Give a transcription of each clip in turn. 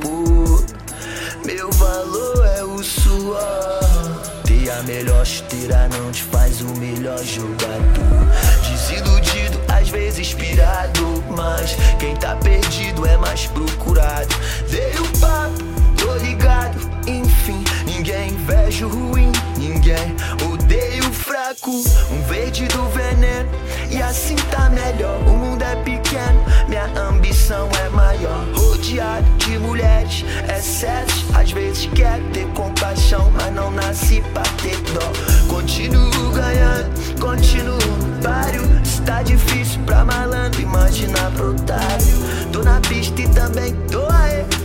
pô. Meu valor é o suor. Ter a melhor chuteira não te faz o melhor jogador. Desiludido, às vezes inspirado. Mas quem tá perdido é mais procurado. Dei o papo, tô ligado. Enfim, ninguém inveja o ruim. Ninguém odeia o fraco. Um verde do veneno. E assim tá melhor. O mundo é pequeno,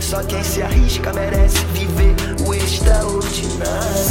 Só quem se arrisca merece viver o extraordinário.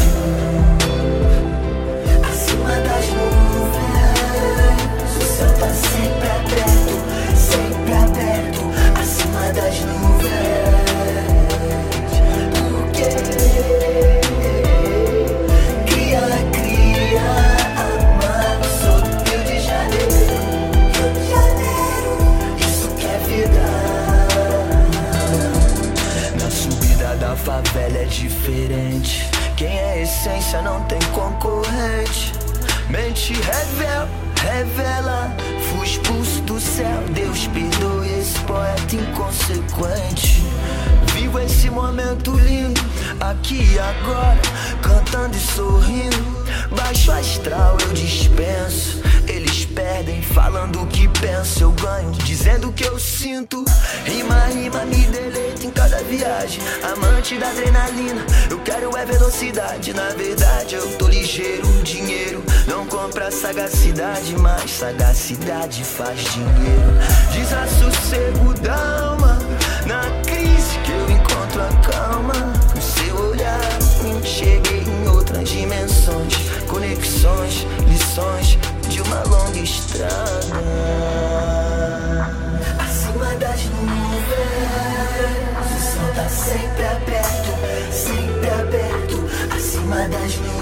Diferente. Quem é essência não tem concorrente. Mente revela, revela. Fui expulso do céu. Deus perdoe esse poeta inconsequente. Vivo esse momento lindo, aqui e agora, cantando e sorrindo. Baixo astral eu dispenso. Perdem, falando o que penso. Eu ganho, dizendo o que eu sinto. Rima, rima, me deleito em cada viagem. Amante da adrenalina, eu quero é velocidade. Na verdade, eu tô ligeiro. Dinheiro não compra sagacidade, mas sagacidade faz dinheiro. Desassossego da alma. Na crise que eu encontro a calma. O seu olhar me cheguei em outras dimensões. Conexões, lições de uma longa estrada. Acima das nuvens, o céu tá sempre aberto, sempre aberto. Acima das nuvens.